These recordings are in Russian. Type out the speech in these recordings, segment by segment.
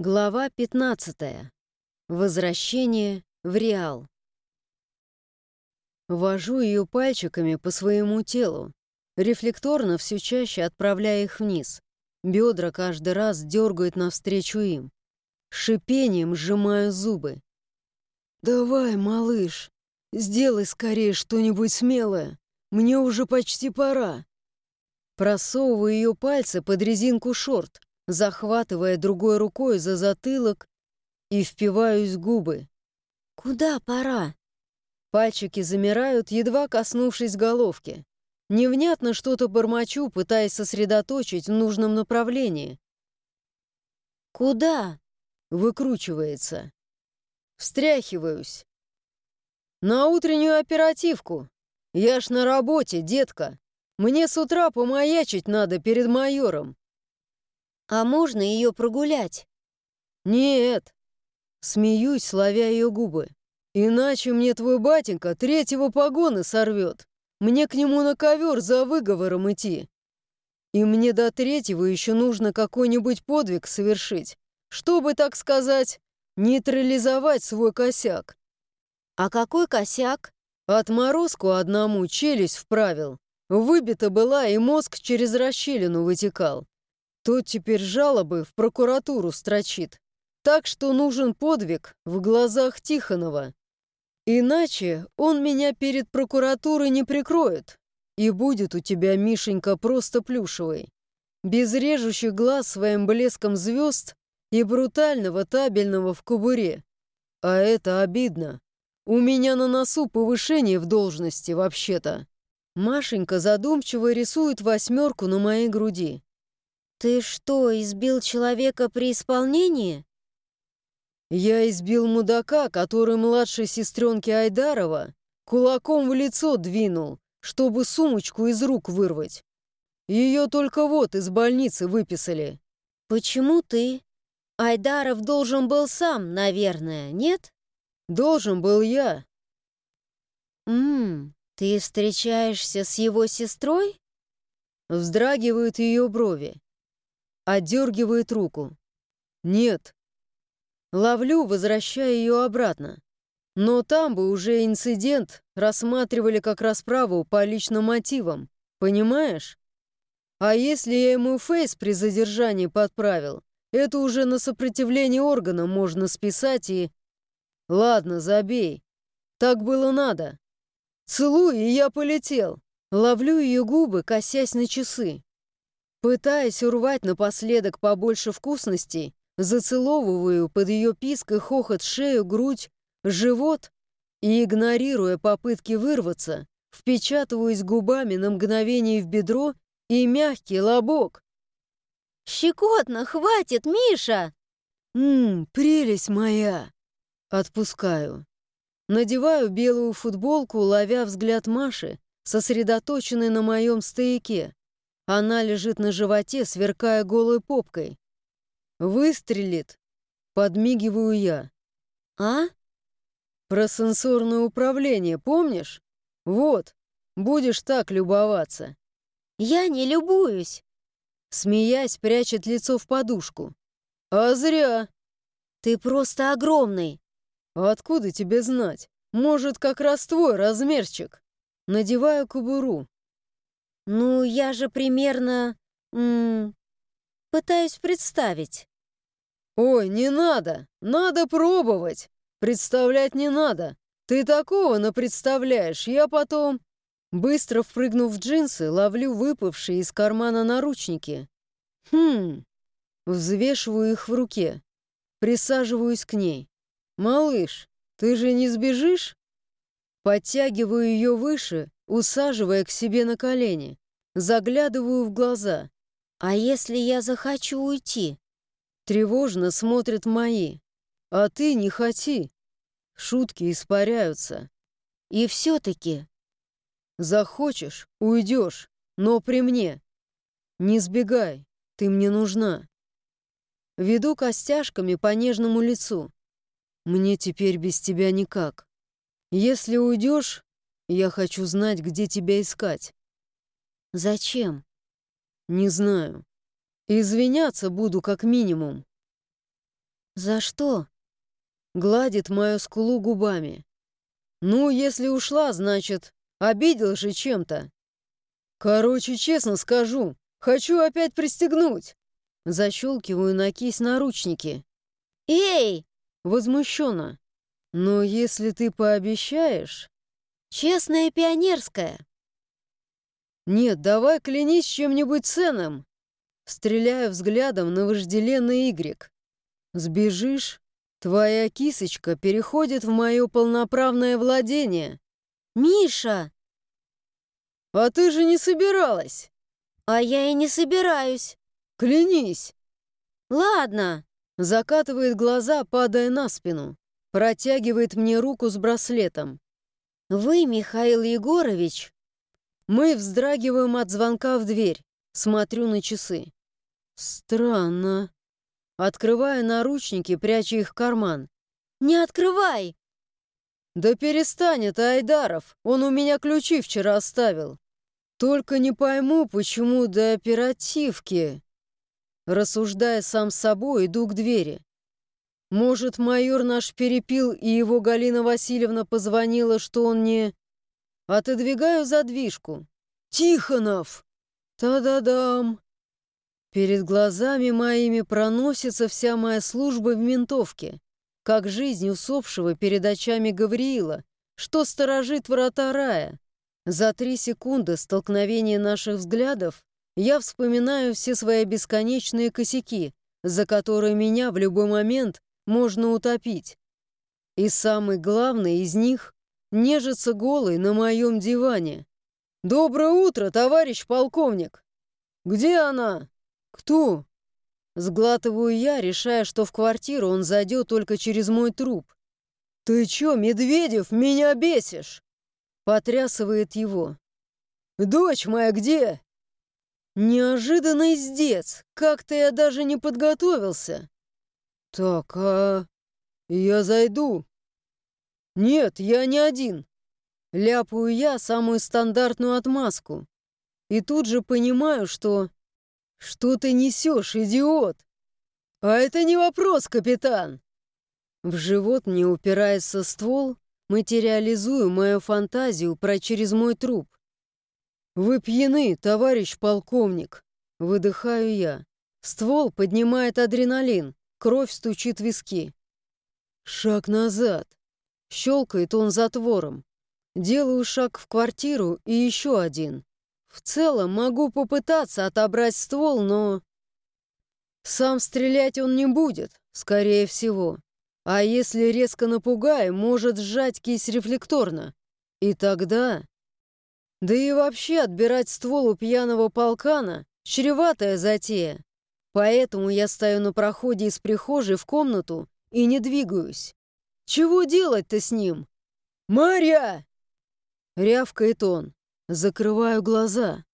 Глава 15. Возвращение в Реал. Вожу ее пальчиками по своему телу, рефлекторно все чаще отправляя их вниз. Бедра каждый раз дергают навстречу им. Шипением сжимаю зубы. «Давай, малыш, сделай скорее что-нибудь смелое. Мне уже почти пора». Просовываю ее пальцы под резинку шорт, захватывая другой рукой за затылок и впиваюсь в губы. «Куда пора?» Пальчики замирают, едва коснувшись головки. Невнятно что-то бормочу, пытаясь сосредоточить в нужном направлении. «Куда?» — выкручивается. Встряхиваюсь. «На утреннюю оперативку. Я ж на работе, детка. Мне с утра помаячить надо перед майором. А можно ее прогулять? Нет. Смеюсь, ловя ее губы. Иначе мне твой батенька третьего погона сорвет. Мне к нему на ковер за выговором идти. И мне до третьего еще нужно какой-нибудь подвиг совершить, чтобы, так сказать, нейтрализовать свой косяк. А какой косяк? Отморозку одному челюсть вправил. Выбита была, и мозг через расщелину вытекал. Тот теперь жалобы в прокуратуру строчит. Так что нужен подвиг в глазах Тихонова. Иначе он меня перед прокуратурой не прикроет. И будет у тебя, Мишенька, просто плюшевый. Без режущих глаз своим блеском звезд и брутального табельного в кобуре. А это обидно. У меня на носу повышение в должности, вообще-то. Машенька задумчиво рисует восьмерку на моей груди. «Ты что, избил человека при исполнении?» «Я избил мудака, который младшей сестренке Айдарова кулаком в лицо двинул, чтобы сумочку из рук вырвать. Ее только вот из больницы выписали». «Почему ты? Айдаров должен был сам, наверное, нет?» «Должен был я». «Ммм, ты встречаешься с его сестрой?» Вздрагивают ее брови. Отдергивает руку. Нет. Ловлю, возвращая ее обратно. Но там бы уже инцидент рассматривали как расправу по личным мотивам. Понимаешь? А если я ему фейс при задержании подправил, это уже на сопротивление органа можно списать и... Ладно, забей. Так было надо. Целуй, и я полетел. Ловлю ее губы, косясь на часы. Пытаясь урвать напоследок побольше вкусностей, зацеловываю под ее писк и хохот шею, грудь, живот и, игнорируя попытки вырваться, впечатываюсь губами на мгновение в бедро и мягкий лобок. «Щекотно, хватит, Миша!» «Ммм, прелесть моя!» Отпускаю. Надеваю белую футболку, ловя взгляд Маши, сосредоточенной на моем стояке. Она лежит на животе, сверкая голой попкой. Выстрелит. Подмигиваю я. А? Про сенсорное управление, помнишь? Вот, будешь так любоваться. Я не любуюсь. Смеясь, прячет лицо в подушку. А зря. Ты просто огромный. Откуда тебе знать? Может, как раз твой размерчик. Надеваю кобуру. Ну, я же примерно... М -м, пытаюсь представить. Ой, не надо. Надо пробовать. Представлять не надо. Ты такого напредставляешь, я потом... Быстро впрыгнув в джинсы, ловлю выпавшие из кармана наручники. Хм. Взвешиваю их в руке. Присаживаюсь к ней. «Малыш, ты же не сбежишь?» Подтягиваю ее выше, усаживая к себе на колени. Заглядываю в глаза. «А если я захочу уйти?» Тревожно смотрят мои. «А ты не хоти!» Шутки испаряются. «И все-таки...» «Захочешь — уйдешь, но при мне. Не сбегай, ты мне нужна». Веду костяшками по нежному лицу. Мне теперь без тебя никак. Если уйдешь, я хочу знать, где тебя искать. «За что?» Гладит мою скулу губами. «Ну, если ушла, значит, обидел же чем-то. Короче, честно скажу, хочу опять пристегнуть». Защелкиваю на кисть наручники. «Эй!» Возмущенно. «Но если ты пообещаешь...» «Честная пионерская». «Нет, давай клянись чем-нибудь ценным!» Стреляю взглядом на вожделенный Y. «Сбежишь? Твоя кисочка переходит в мое полноправное владение». «Миша!» «А ты же не собиралась!» «А я и не собираюсь!» «Клянись!» «Ладно!» Закатывает глаза, падая на спину. Протягивает мне руку с браслетом. «Вы, Михаил Егорович, мы вздрагиваем от звонка в дверь. Смотрю на часы. Странно. Открываю наручники, пряча их в карман. «Не открывай!» «Да перестань это, Айдаров! Он у меня ключи вчера оставил. Только не пойму, почему до оперативки...» Рассуждая сам с собой, иду к двери. Может, майор наш перепил, и его Галина Васильевна позвонила, что он не... Отодвигаю задвижку. «Тихонов!» «Та-да-дам!» Перед глазами моими проносится вся моя служба в ментовке, как жизнь усопшего перед очами Гавриила, что сторожит врата рая. За три секунды столкновения наших взглядов я вспоминаю все свои бесконечные косяки, за которые меня в любой момент можно утопить. И самый главный из них нежится голый на моем диване. «Доброе утро, товарищ полковник!» «Где она?» «Кто?» Сглатываю я, решая, что в квартиру он зайдет только через мой труп. «Ты чё, Медведев, меня бесишь?» Потрясывает его. «Дочь моя где?» Неожиданный издец. Как-то я даже не подготовился. «Так, а... я зайду?» «Нет, я не один». Ляпаю я самую стандартную отмазку. И тут же понимаю, что... Что ты несешь, идиот? А это не вопрос, капитан. В живот мне упирается ствол, материализую мою фантазию про через мой труп. «Вы пьяны, товарищ полковник!» Выдыхаю я. Ствол поднимает адреналин, кровь стучит в виски. Шаг назад. Щелкает он затвором. Делаю шаг в квартиру и еще один. В целом могу попытаться отобрать ствол, но... Сам стрелять он не будет, скорее всего. А если резко напугаю, может сжать кисть рефлекторно. И тогда... Да и вообще отбирать ствол у пьяного полкана — чреватая затея. Поэтому я стою на проходе из прихожей в комнату и не двигаюсь. Чего делать-то с ним? «Марья!» Рявкает он. Закрываю глаза.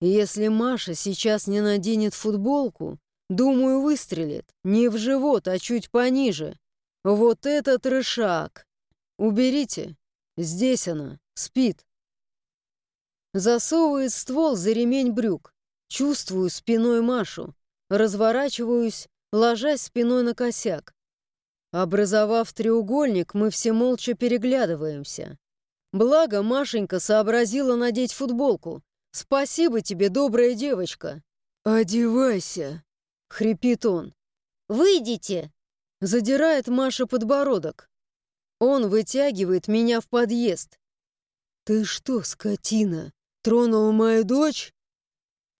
Если Маша сейчас не наденет футболку, думаю, выстрелит. Не в живот, а чуть пониже. Вот этот рышак. Уберите. Здесь она. Спит. Засовывает ствол за ремень брюк. Чувствую спиной Машу. Разворачиваюсь, ложась спиной на косяк. Образовав треугольник, мы все молча переглядываемся. Благо, Машенька сообразила надеть футболку. Спасибо тебе, добрая девочка. «Одевайся!» — хрипит он. «Выйдите!» — задирает Маша подбородок. Он вытягивает меня в подъезд. «Ты что, скотина, тронул мою дочь?»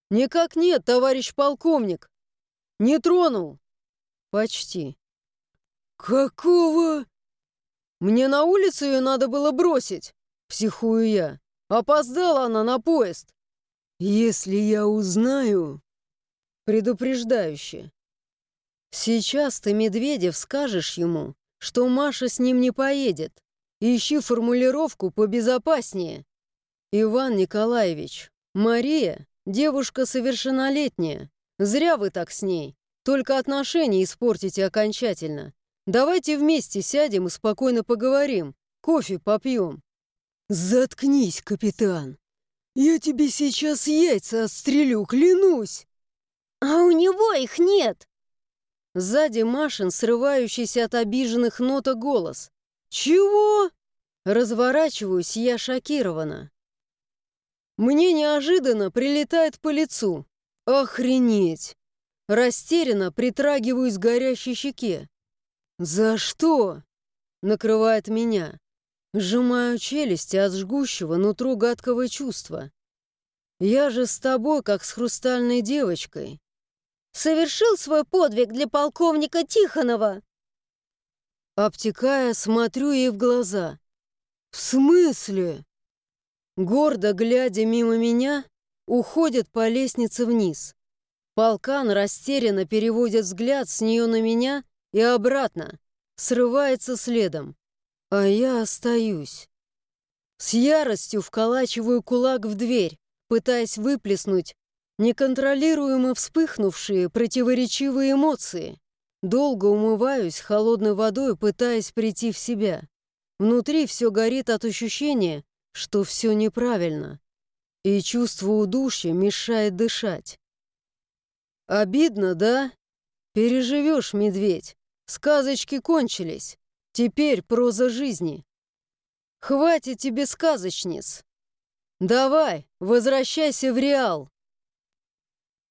«Никак нет, товарищ полковник!» «Не тронул!» «Почти!» «Какого?» «Мне на улицу ее надо было бросить!» Психую я. «Опоздала она на поезд!» «Если я узнаю...» Предупреждающе. «Сейчас ты, Медведев, скажешь ему, что Маша с ним не поедет. Ищи формулировку побезопаснее. Иван Николаевич, Мария — девушка совершеннолетняя. Зря вы так с ней. Только отношения испортите окончательно. Давайте вместе сядем и спокойно поговорим. Кофе попьем». «Заткнись, капитан. Я тебе сейчас яйца отстрелю, клянусь!» «А у него их нет!» Сзади Машин, срывающийся от обиженных ноток голос. «Чего?» Разворачиваюсь я шокирована. Мне неожиданно прилетает по лицу. Охренеть! Растерянно притрагиваюсь к горящей щеке. «За что?» — накрывает меня. Сжимаю челюсти от жгущего нутру гадкого чувства. «Я же с тобой, как с хрустальной девочкой». «Совершил свой подвиг для полковника Тихонова!» Обтекая, смотрю ей в глаза. «В смысле?» Гордо глядя мимо меня, уходит по лестнице вниз. Полкан растерянно переводит взгляд с нее на меня и обратно, срывается следом. А я остаюсь. С яростью вколачиваю кулак в дверь, пытаясь выплеснуть неконтролируемо вспыхнувшие противоречивые эмоции. Долго умываюсь холодной водой, пытаясь прийти в себя. Внутри все горит от ощущения, что все неправильно, и чувство удушья мешает дышать. Обидно, да? Переживешь, медведь. Сказочки кончились. Теперь проза жизни. Хватит тебе сказочниц. Давай, возвращайся в реал.